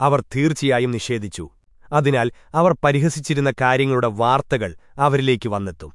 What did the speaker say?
അവർ തീർച്ചയായും നിഷേധിച്ചു. അതിനാൽ അവർ പരിഹസിച്ചിരുന്ന കാര്യങ്ങളുടെ വാർത്തകൾ അവരിലേക്ക് വന്നെത്തും.